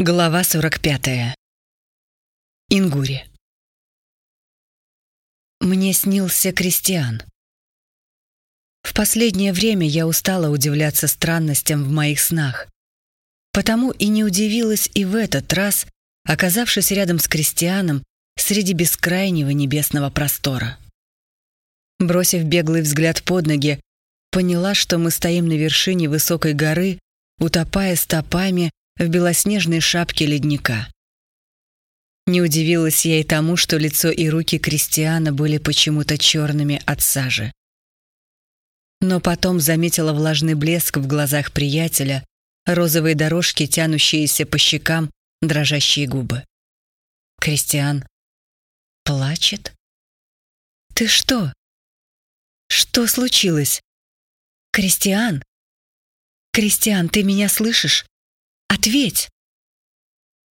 Глава 45. Ингури. Мне снился Кристиан. В последнее время я устала удивляться странностям в моих снах. Потому и не удивилась и в этот раз, оказавшись рядом с Кристианом среди бескрайнего небесного простора. Бросив беглый взгляд под ноги, поняла, что мы стоим на вершине высокой горы, утопая стопами в белоснежной шапке ледника. Не удивилась я и тому, что лицо и руки Кристиана были почему-то черными от сажи. Но потом заметила влажный блеск в глазах приятеля, розовые дорожки, тянущиеся по щекам, дрожащие губы. Кристиан плачет? Ты что? Что случилось? Кристиан? Кристиан, ты меня слышишь? Ответь!»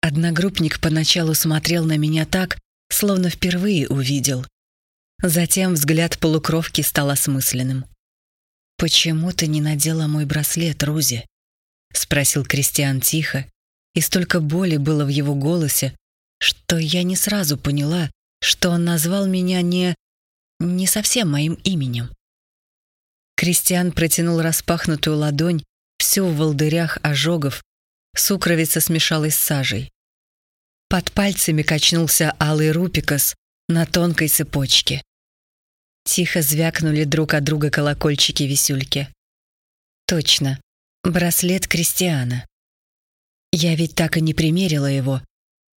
Одногруппник поначалу смотрел на меня так, словно впервые увидел. Затем взгляд полукровки стал осмысленным. «Почему ты не надела мой браслет, Рузи?» — спросил Кристиан тихо, и столько боли было в его голосе, что я не сразу поняла, что он назвал меня не... не совсем моим именем. Кристиан протянул распахнутую ладонь, всю в волдырях ожогов, Сукровица смешалась с сажей. Под пальцами качнулся алый рупикос на тонкой цепочке. Тихо звякнули друг от друга колокольчики-висюльки. Точно, браслет Кристиана. Я ведь так и не примерила его,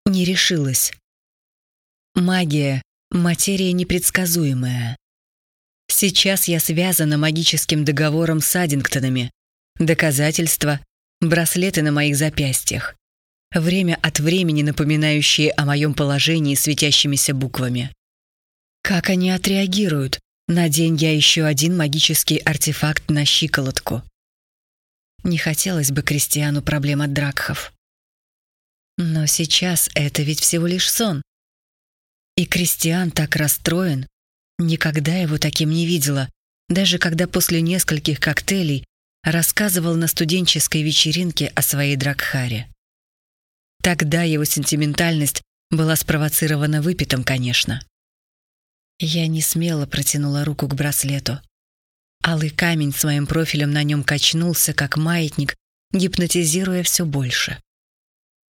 не решилась. Магия — материя непредсказуемая. Сейчас я связана магическим договором с Аддингтонами. Доказательства браслеты на моих запястьях, время от времени напоминающие о моем положении светящимися буквами. Как они отреагируют, надень я еще один магический артефакт на щиколотку? Не хотелось бы Кристиану проблем от Дракхов. Но сейчас это ведь всего лишь сон. И Кристиан так расстроен, никогда его таким не видела, даже когда после нескольких коктейлей рассказывал на студенческой вечеринке о своей Дракхаре. Тогда его сентиментальность была спровоцирована выпитым, конечно. Я не смело протянула руку к браслету. Алый камень с моим профилем на нем качнулся, как маятник, гипнотизируя все больше.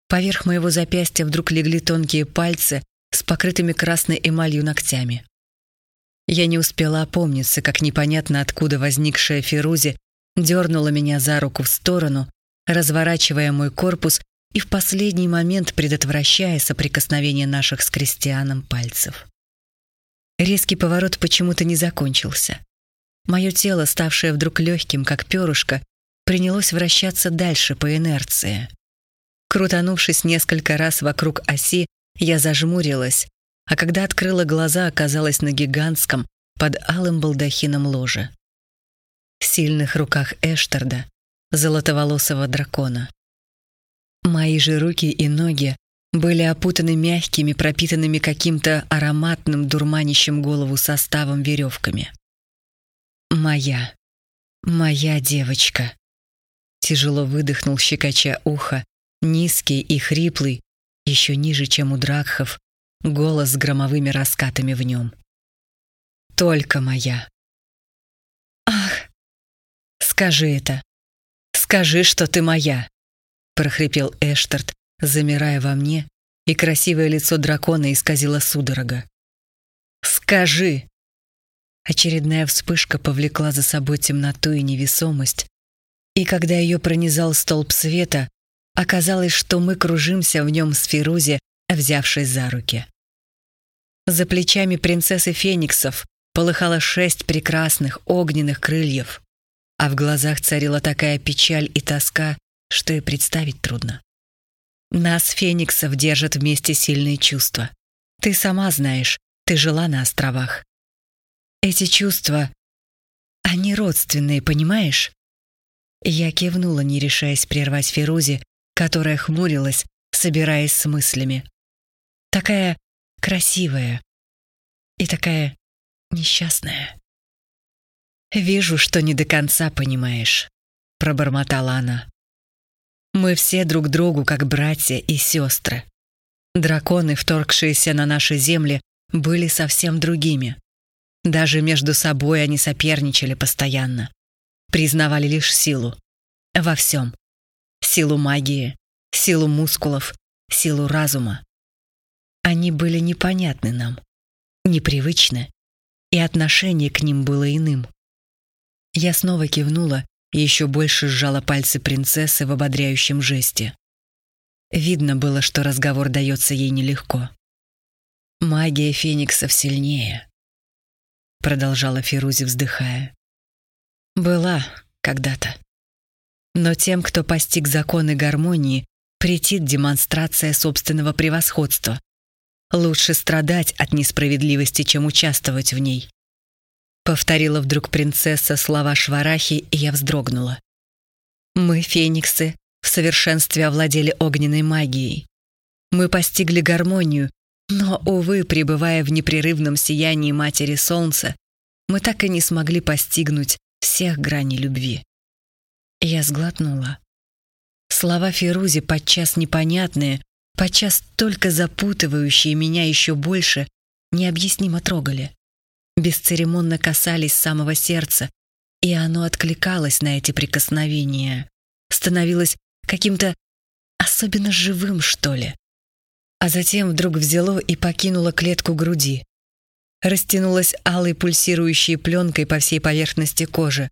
Поверх моего запястья вдруг легли тонкие пальцы с покрытыми красной эмалью ногтями. Я не успела опомниться, как непонятно откуда возникшая Ферузи дернула меня за руку в сторону, разворачивая мой корпус и в последний момент предотвращая соприкосновение наших с крестьяном пальцев. Резкий поворот почему-то не закончился. Мое тело, ставшее вдруг легким, как перышко, принялось вращаться дальше по инерции. Крутанувшись несколько раз вокруг оси, я зажмурилась, а когда открыла глаза, оказалась на гигантском, под алым балдахином ложе сильных руках Эштарда, золотоволосого дракона. Мои же руки и ноги были опутаны мягкими, пропитанными каким-то ароматным, дурманящим голову составом веревками. «Моя, моя девочка!» Тяжело выдохнул щекоча ухо, низкий и хриплый, еще ниже, чем у Дракхов, голос с громовыми раскатами в нем. «Только моя!» Скажи это. Скажи, что ты моя!» прохрипел Эштарт, замирая во мне, и красивое лицо дракона исказило судорога. «Скажи!» Очередная вспышка повлекла за собой темноту и невесомость, и когда ее пронизал столб света, оказалось, что мы кружимся в нем с Фирузи, взявшись за руки. За плечами принцессы Фениксов полыхало шесть прекрасных огненных крыльев а в глазах царила такая печаль и тоска, что и представить трудно. Нас, фениксов, держат вместе сильные чувства. Ты сама знаешь, ты жила на островах. Эти чувства, они родственные, понимаешь? Я кивнула, не решаясь прервать Ферузи, которая хмурилась, собираясь с мыслями. Такая красивая и такая несчастная. «Вижу, что не до конца понимаешь», — пробормотала она. Мы все друг другу как братья и сестры. Драконы, вторгшиеся на наши земли, были совсем другими. Даже между собой они соперничали постоянно. Признавали лишь силу. Во всем. Силу магии, силу мускулов, силу разума. Они были непонятны нам, непривычны, и отношение к ним было иным. Я снова кивнула и еще больше сжала пальцы принцессы в ободряющем жесте. Видно было, что разговор дается ей нелегко. «Магия фениксов сильнее», — продолжала Фирузи, вздыхая. «Была когда-то. Но тем, кто постиг законы гармонии, претит демонстрация собственного превосходства. Лучше страдать от несправедливости, чем участвовать в ней. Повторила вдруг принцесса слова Шварахи, и я вздрогнула. Мы, фениксы, в совершенстве овладели огненной магией. Мы постигли гармонию, но, увы, пребывая в непрерывном сиянии Матери Солнца, мы так и не смогли постигнуть всех граней любви. Я сглотнула. Слова Фирузи, подчас непонятные, подчас только запутывающие меня еще больше, необъяснимо трогали. Бесцеремонно касались самого сердца, и оно откликалось на эти прикосновения. Становилось каким-то особенно живым, что ли. А затем вдруг взяло и покинуло клетку груди. Растянулось алой пульсирующей пленкой по всей поверхности кожи.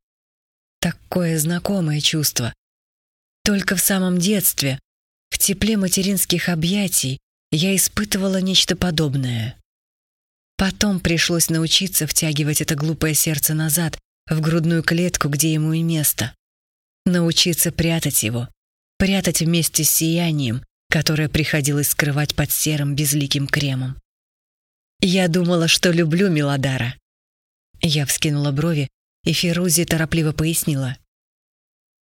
Такое знакомое чувство. Только в самом детстве, в тепле материнских объятий, я испытывала нечто подобное. Потом пришлось научиться втягивать это глупое сердце назад, в грудную клетку, где ему и место. Научиться прятать его, прятать вместе с сиянием, которое приходилось скрывать под серым безликим кремом. Я думала, что люблю Милодара. Я вскинула брови, и Ферузи торопливо пояснила.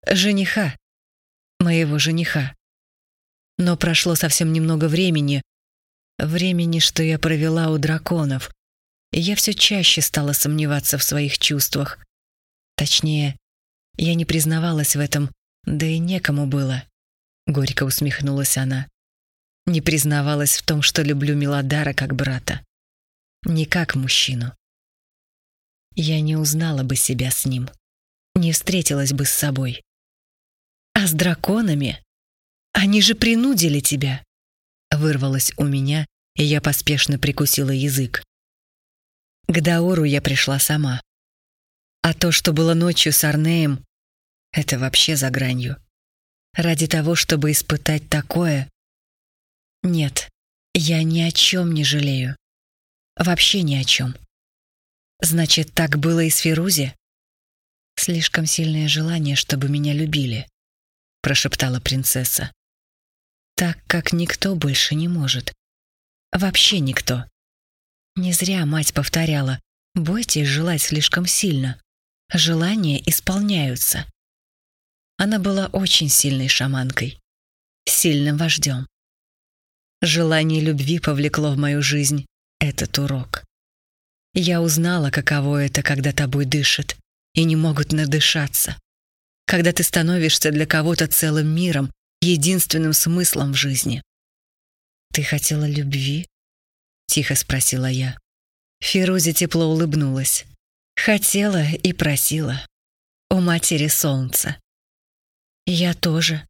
«Жениха моего жениха. Но прошло совсем немного времени, времени, что я провела у драконов, я все чаще стала сомневаться в своих чувствах. Точнее, я не признавалась в этом, да и некому было. Горько усмехнулась она. Не признавалась в том, что люблю Милодара как брата. Не как мужчину. Я не узнала бы себя с ним. Не встретилась бы с собой. А с драконами? Они же принудили тебя!» Вырвалось у меня, и я поспешно прикусила язык. К Даору я пришла сама. А то, что было ночью с Арнеем, это вообще за гранью. Ради того, чтобы испытать такое... Нет, я ни о чем не жалею. Вообще ни о чем. Значит, так было и с Фирузи? Слишком сильное желание, чтобы меня любили прошептала принцесса. Так как никто больше не может. Вообще никто. Не зря мать повторяла: "Бойтесь желать слишком сильно. Желания исполняются". Она была очень сильной шаманкой, сильным вождем. Желание любви повлекло в мою жизнь этот урок. Я узнала, каково это, когда тобой дышат и не могут надышаться когда ты становишься для кого-то целым миром, единственным смыслом в жизни. «Ты хотела любви?» — тихо спросила я. Фирузи тепло улыбнулась. Хотела и просила. У матери солнца. Я тоже.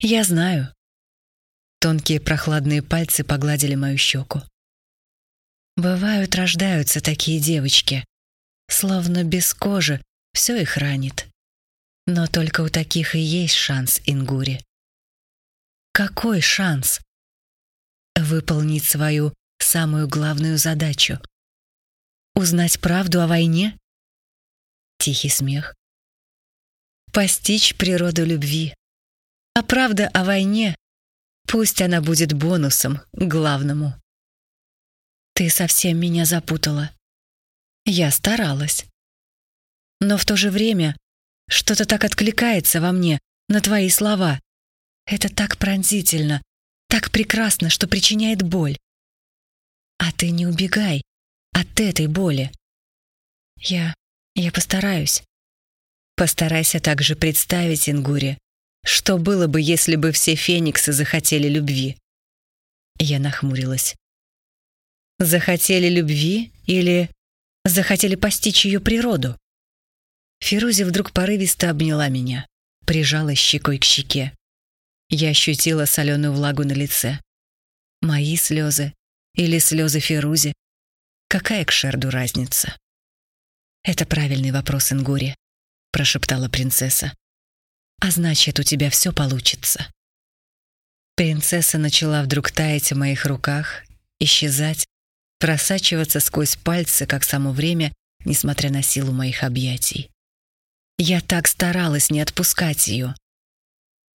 Я знаю. Тонкие прохладные пальцы погладили мою щеку. Бывают, рождаются такие девочки, словно без кожи все их ранит. Но только у таких и есть шанс, Ингури. Какой шанс? Выполнить свою самую главную задачу. Узнать правду о войне? Тихий смех. Постичь природу любви. А правда о войне, пусть она будет бонусом главному. Ты совсем меня запутала. Я старалась. Но в то же время что-то так откликается во мне на твои слова. Это так пронзительно, так прекрасно, что причиняет боль. А ты не убегай от этой боли. Я... я постараюсь. Постарайся также представить, Ингуре, Что было бы, если бы все фениксы захотели любви? Я нахмурилась. Захотели любви или захотели постичь ее природу? Фирузи вдруг порывисто обняла меня, прижала щекой к щеке. Я ощутила соленую влагу на лице. Мои слезы или слезы Фирузи? Какая к Шерду разница? «Это правильный вопрос, Ингури», — прошептала принцесса. «А значит, у тебя все получится». Принцесса начала вдруг таять в моих руках, исчезать, просачиваться сквозь пальцы, как само время, несмотря на силу моих объятий. Я так старалась не отпускать ее.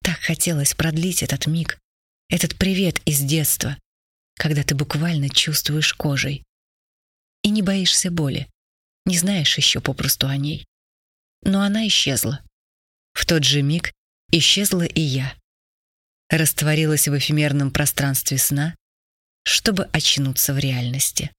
Так хотелось продлить этот миг, этот привет из детства, когда ты буквально чувствуешь кожей. И не боишься боли, не знаешь еще попросту о ней. Но она исчезла. В тот же миг исчезла и я. Растворилась в эфемерном пространстве сна, чтобы очнуться в реальности.